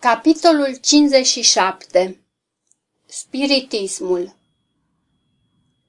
Capitolul 57 Spiritismul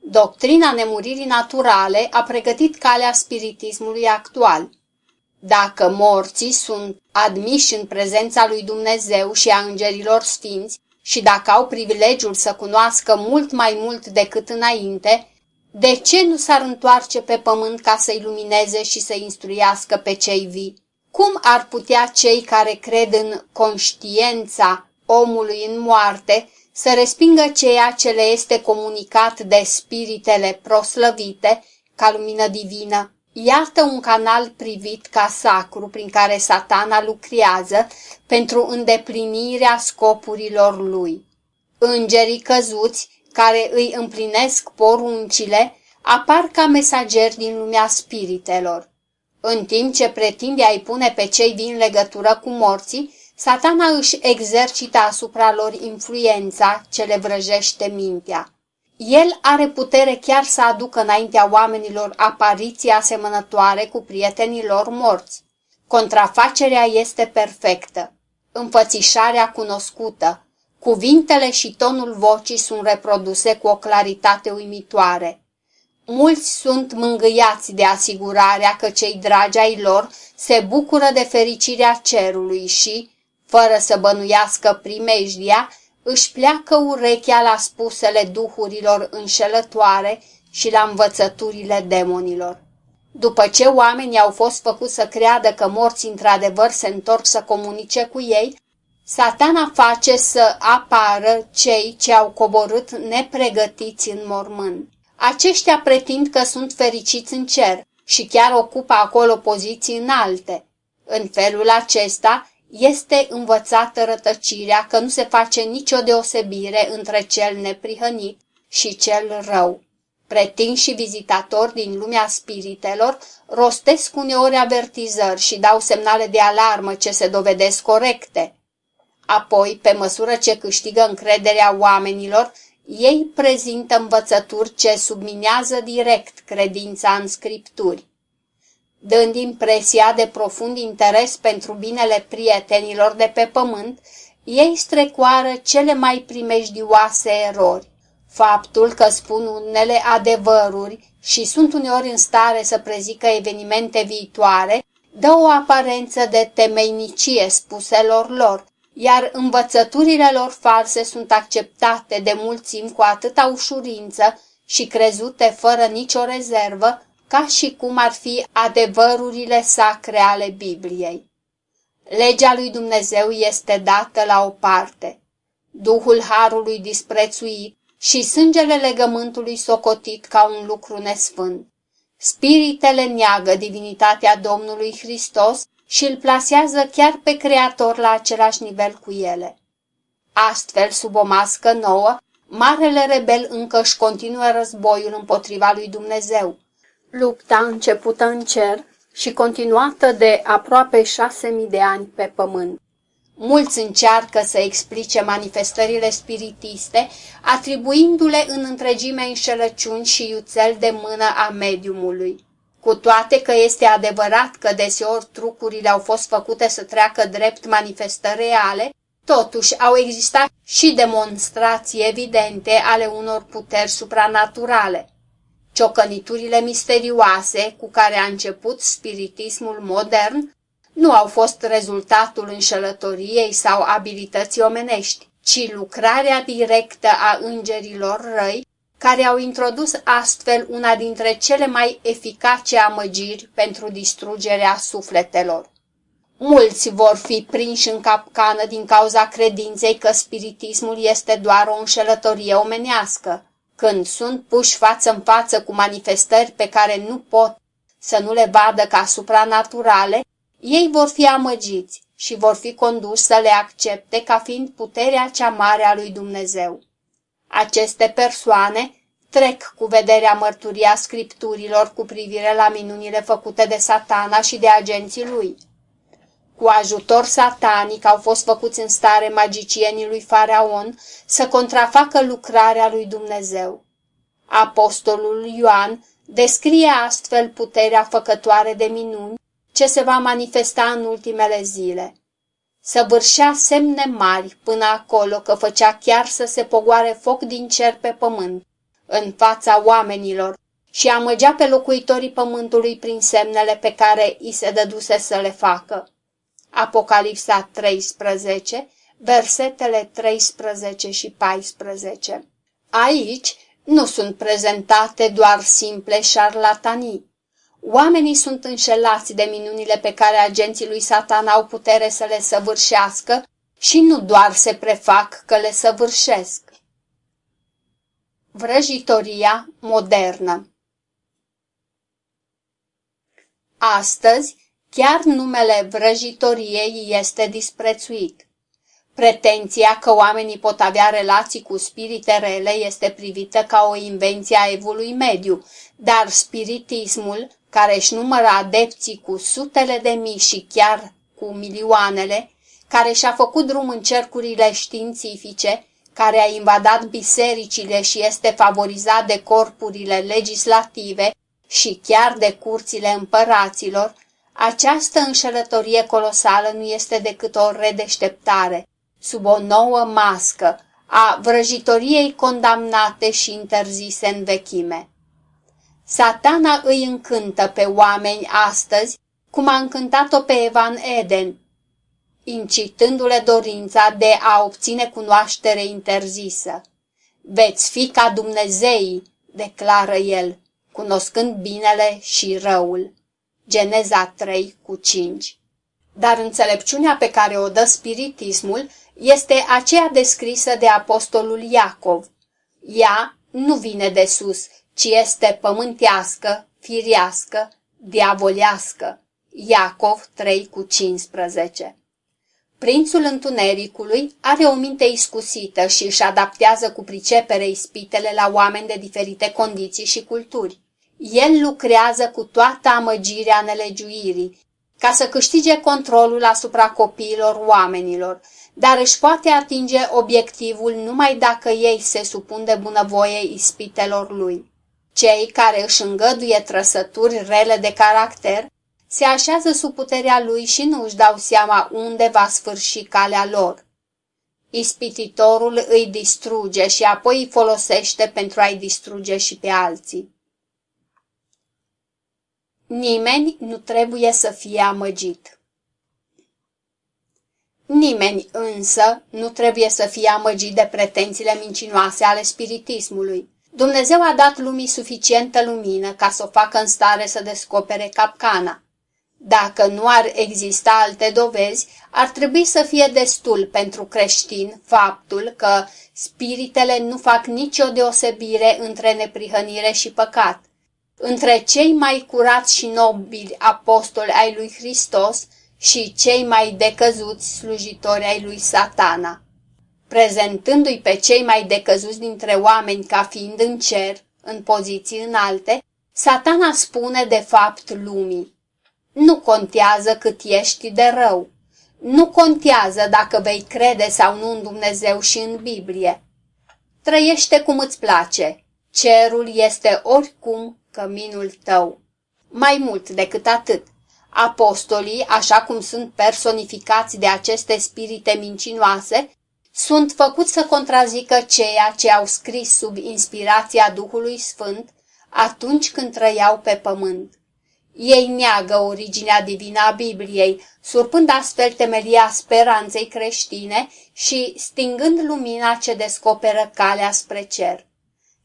Doctrina nemuririi naturale a pregătit calea spiritismului actual. Dacă morții sunt admiși în prezența lui Dumnezeu și a îngerilor sfinți și dacă au privilegiul să cunoască mult mai mult decât înainte, de ce nu s-ar întoarce pe pământ ca să ilumineze și să instruiască pe cei vii? Cum ar putea cei care cred în conștiența omului în moarte să respingă ceea ce le este comunicat de spiritele proslăvite ca lumină divină? Iată un canal privit ca sacru prin care satana lucrează pentru îndeplinirea scopurilor lui. Îngerii căzuți, care îi împlinesc poruncile, apar ca mesageri din lumea spiritelor. În timp ce pretinde a-i pune pe cei din legătură cu morții, satana își exercită asupra lor influența ce le vrăjește mintea. El are putere chiar să aducă înaintea oamenilor apariții asemănătoare cu prietenii lor morți. Contrafacerea este perfectă. Înfățișarea cunoscută. Cuvintele și tonul vocii sunt reproduse cu o claritate uimitoare. Mulți sunt mângâiați de asigurarea că cei dragi ai lor se bucură de fericirea cerului și, fără să bănuiască primejdia, își pleacă urechea la spusele duhurilor înșelătoare și la învățăturile demonilor. După ce oamenii au fost făcuți să creadă că morții într-adevăr se întorc să comunice cu ei, satana face să apară cei ce au coborât nepregătiți în mormânt. Aceștia pretind că sunt fericiți în cer și chiar ocupă acolo poziții înalte. În felul acesta este învățată rătăcirea că nu se face nicio deosebire între cel neprihănit și cel rău. Pretind și vizitatori din lumea spiritelor rostesc uneori avertizări și dau semnale de alarmă ce se dovedesc corecte. Apoi, pe măsură ce câștigă încrederea oamenilor, ei prezintă învățături ce subminează direct credința în scripturi. Dând impresia de profund interes pentru binele prietenilor de pe pământ, ei strecoară cele mai primejdioase erori. Faptul că spun unele adevăruri și sunt uneori în stare să prezică evenimente viitoare, dă o aparență de temeinicie spuselor lor, iar învățăturile lor false sunt acceptate de mulțim cu atâta ușurință și crezute fără nicio rezervă, ca și cum ar fi adevărurile sacre ale Bibliei. Legea lui Dumnezeu este dată la o parte, Duhul Harului disprețuit și sângele legământului socotit ca un lucru nesfânt. Spiritele neagă divinitatea Domnului Hristos și îl plasează chiar pe Creator la același nivel cu ele. Astfel, sub o mască nouă, marele rebel încă își continuă războiul împotriva lui Dumnezeu. Lupta începută în cer și continuată de aproape șase mii de ani pe pământ. Mulți încearcă să explice manifestările spiritiste, atribuindu-le în întregime înșelăciuni și iuțel de mână a mediumului. Cu toate că este adevărat că deseori trucurile au fost făcute să treacă drept manifestări reale, totuși au existat și demonstrații evidente ale unor puteri supranaturale. Ciocăniturile misterioase cu care a început spiritismul modern nu au fost rezultatul înșelătoriei sau abilității omenești, ci lucrarea directă a îngerilor răi care au introdus astfel una dintre cele mai eficace amăgiri pentru distrugerea sufletelor. Mulți vor fi prinși în capcană din cauza credinței că spiritismul este doar o înșelătorie omenească. Când sunt puși față în față cu manifestări pe care nu pot să nu le vadă ca supranaturale, ei vor fi amăgiți și vor fi conduși să le accepte ca fiind puterea cea mare a lui Dumnezeu. Aceste persoane trec cu vederea mărturia scripturilor cu privire la minunile făcute de satana și de agenții lui. Cu ajutor satanic au fost făcuți în stare magicienii lui Faraon să contrafacă lucrarea lui Dumnezeu. Apostolul Ioan descrie astfel puterea făcătoare de minuni ce se va manifesta în ultimele zile. Săvârșea semne mari până acolo că făcea chiar să se pogoare foc din cer pe pământ, în fața oamenilor, și amăgea pe locuitorii pământului prin semnele pe care i se dăduse să le facă. Apocalipsa 13, versetele 13 și 14 Aici nu sunt prezentate doar simple șarlatanii. Oamenii sunt înșelați de minunile pe care agenții lui Satan au putere să le săvârșească și nu doar se prefac că le săvârșesc. Vrăjitoria modernă Astăzi, chiar numele vrăjitoriei este disprețuit. Pretenția că oamenii pot avea relații cu spirite rele este privită ca o invenție a evului mediu, dar spiritismul, care își numără adepții cu sutele de mii și chiar cu milioanele, care și-a făcut drum în cercurile științifice, care a invadat bisericile și este favorizat de corpurile legislative și chiar de curțile împăraților, această înșelătorie colosală nu este decât o redeșteptare, sub o nouă mască, a vrăjitoriei condamnate și interzise în vechime. Satana îi încântă pe oameni astăzi, cum a încântat-o pe Evan Eden, incitându-le dorința de a obține cunoaștere interzisă. Veți fi ca Dumnezeii, declară el, cunoscând binele și răul. Geneza 3 cu 5 Dar înțelepciunea pe care o dă spiritismul este aceea descrisă de apostolul Iacov. Ea nu vine de sus, ci este pământească, firiască, diavolească. Iacov 3 cu 15 Prințul întunericului are o minte iscusită și își adaptează cu pricepere ispitele la oameni de diferite condiții și culturi. El lucrează cu toată amăgirea nelegiuirii, ca să câștige controlul asupra copiilor oamenilor, dar își poate atinge obiectivul numai dacă ei se supun de bunăvoie ispitelor lui. Cei care își îngăduie trăsături rele de caracter se așează sub puterea lui și nu își dau seama unde va sfârși calea lor. Ispititorul îi distruge și apoi îi folosește pentru a-i distruge și pe alții. Nimeni nu trebuie să fie amăgit. Nimeni însă nu trebuie să fie amăgit de pretențiile mincinoase ale spiritismului. Dumnezeu a dat lumii suficientă lumină ca să o facă în stare să descopere capcana. Dacă nu ar exista alte dovezi, ar trebui să fie destul pentru creștin faptul că spiritele nu fac nicio deosebire între neprihănire și păcat. Între cei mai curați și nobili apostoli ai lui Hristos și cei mai decăzuți slujitori ai lui satana. Prezentându-i pe cei mai decăzuți dintre oameni ca fiind în cer, în poziții înalte, satana spune de fapt lumii, nu contează cât ești de rău. Nu contează dacă vei crede sau nu în Dumnezeu și în Biblie. Trăiește cum îți place. Cerul este oricum căminul tău. Mai mult decât atât, apostolii, așa cum sunt personificați de aceste spirite mincinoase, sunt făcuți să contrazică ceea ce au scris sub inspirația Duhului Sfânt atunci când trăiau pe pământ. Ei neagă originea divină a Bibliei, surpând astfel temelia speranței creștine și stingând lumina ce descoperă calea spre cer.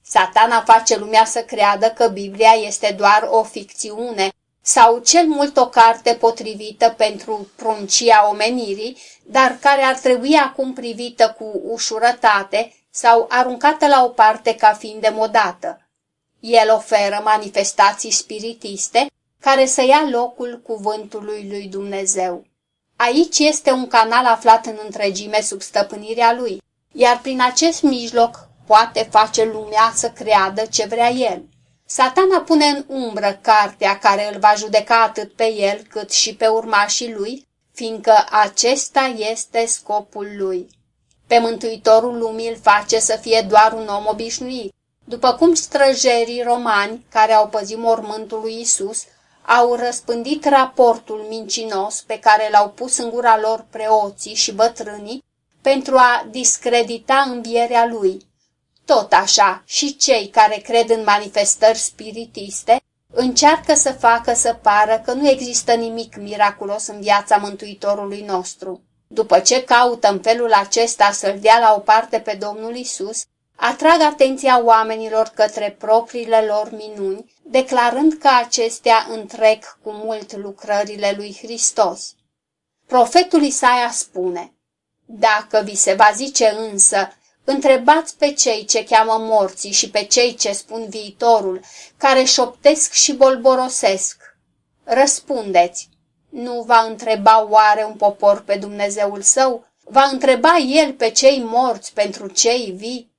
Satana face lumea să creadă că Biblia este doar o ficțiune sau cel mult o carte potrivită pentru pruncia omenirii, dar care ar trebui acum privită cu ușurătate sau aruncată la o parte ca fiind demodată. El oferă manifestații spiritiste care să ia locul cuvântului lui Dumnezeu. Aici este un canal aflat în întregime sub stăpânirea lui, iar prin acest mijloc poate face lumea să creadă ce vrea el. Satana pune în umbră cartea care îl va judeca atât pe el cât și pe urmașii lui, fiindcă acesta este scopul lui. Pe Mântuitorul lumii îl face să fie doar un om obișnuit, după cum străjerii romani care au păzit mormântul lui Isus au răspândit raportul mincinos pe care l-au pus în gura lor preoții și bătrânii pentru a discredita învierea lui. Tot așa, și cei care cred în manifestări spiritiste încearcă să facă să pară că nu există nimic miraculos în viața Mântuitorului nostru. După ce caută în felul acesta să-l dea la o parte pe Domnul Isus, atrag atenția oamenilor către propriile lor minuni, declarând că acestea întrec cu mult lucrările lui Hristos. Profetul Isaia spune, Dacă vi se va zice însă, întrebați pe cei ce cheamă morții și pe cei ce spun viitorul, care șoptesc și bolborosesc. Răspundeți, nu va întreba oare un popor pe Dumnezeul său? Va întreba el pe cei morți pentru cei vii?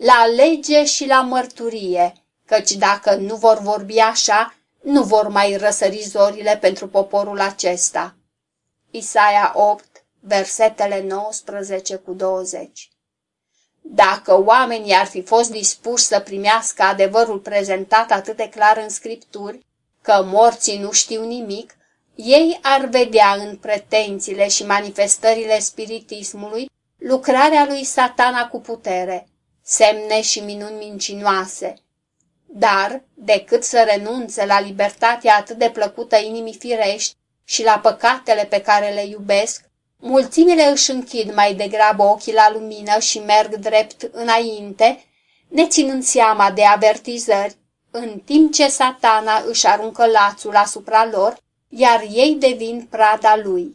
la lege și la mărturie, căci dacă nu vor vorbi așa, nu vor mai răsări zorile pentru poporul acesta. Isaia 8, versetele 19 cu 20 Dacă oamenii ar fi fost dispuși să primească adevărul prezentat atât de clar în scripturi, că morții nu știu nimic, ei ar vedea în pretențiile și manifestările spiritismului lucrarea lui satana cu putere, semne și minuni mincinoase. Dar, decât să renunțe la libertatea atât de plăcută inimii firești și la păcatele pe care le iubesc, mulțimile își închid mai degrabă ochii la lumină și merg drept înainte, neținând seama de avertizări, în timp ce satana își aruncă lațul asupra lor, iar ei devin prada lui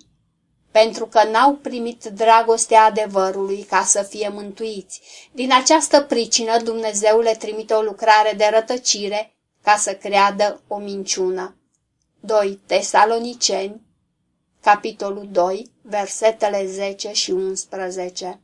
pentru că n-au primit dragostea adevărului ca să fie mântuiți. Din această pricină Dumnezeu le trimite o lucrare de rătăcire ca să creadă o minciună. 2 Tesaloniceni, capitolul 2, versetele 10 și 11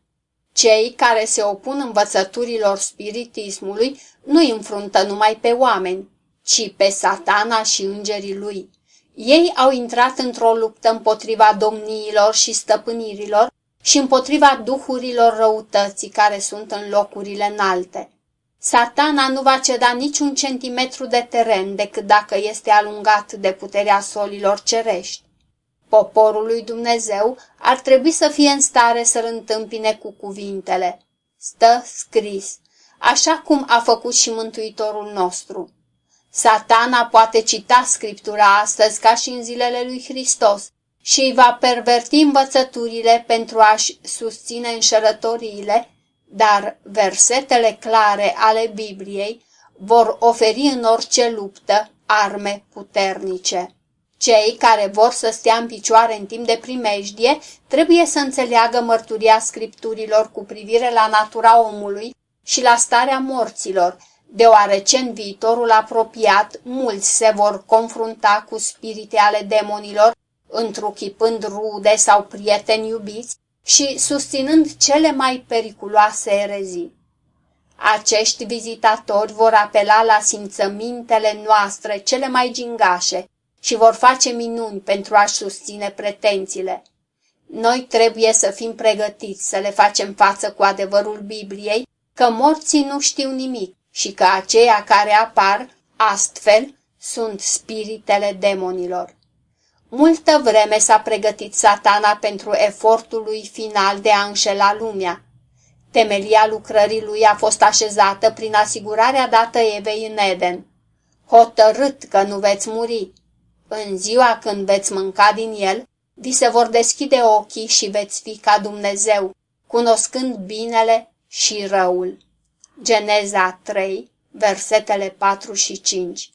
Cei care se opun învățăturilor spiritismului nu îi înfruntă numai pe oameni, ci pe satana și îngerii lui. Ei au intrat într-o luptă împotriva domniilor și stăpânirilor și împotriva duhurilor răutății care sunt în locurile înalte. Satana nu va ceda niciun centimetru de teren decât dacă este alungat de puterea solilor cerești. Poporul lui Dumnezeu ar trebui să fie în stare să-l întâmpine cu cuvintele. Stă scris, așa cum a făcut și Mântuitorul nostru. Satana poate cita Scriptura astăzi ca și în zilele lui Hristos și îi va perverti învățăturile pentru a-și susține înșelătoriile, dar versetele clare ale Bibliei vor oferi în orice luptă arme puternice. Cei care vor să stea în picioare în timp de primejdie trebuie să înțeleagă mărturia scripturilor cu privire la natura omului și la starea morților, deoarece în viitorul apropiat mulți se vor confrunta cu spirite ale demonilor, întruchipând rude sau prieteni iubiți și susținând cele mai periculoase erezii. Acești vizitatori vor apela la simțămintele noastre cele mai gingașe și vor face minuni pentru a-și susține pretențiile. Noi trebuie să fim pregătiți să le facem față cu adevărul Bibliei, că morții nu știu nimic și că aceia care apar astfel sunt spiritele demonilor. Multă vreme s-a pregătit satana pentru efortul lui final de a înșela lumea. Temelia lucrării lui a fost așezată prin asigurarea dată Evei în Eden. Hotărât că nu veți muri. În ziua când veți mânca din el, vi se vor deschide ochii și veți fi ca Dumnezeu, cunoscând binele și răul. Geneza 3, versetele 4 și 5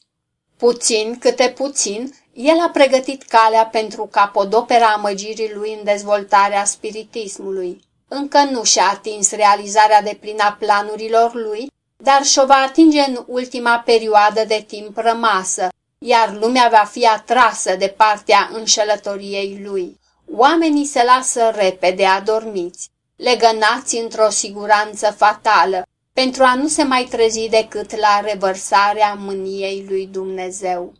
Puțin câte puțin, el a pregătit calea pentru capodopera amăgirii lui în dezvoltarea spiritismului. Încă nu și-a atins realizarea de plină planurilor lui, dar și-o va atinge în ultima perioadă de timp rămasă, iar lumea va fi atrasă de partea înșelătoriei lui. Oamenii se lasă repede adormiți, legănați într-o siguranță fatală, pentru a nu se mai trezi decât la revărsarea mâniei lui Dumnezeu.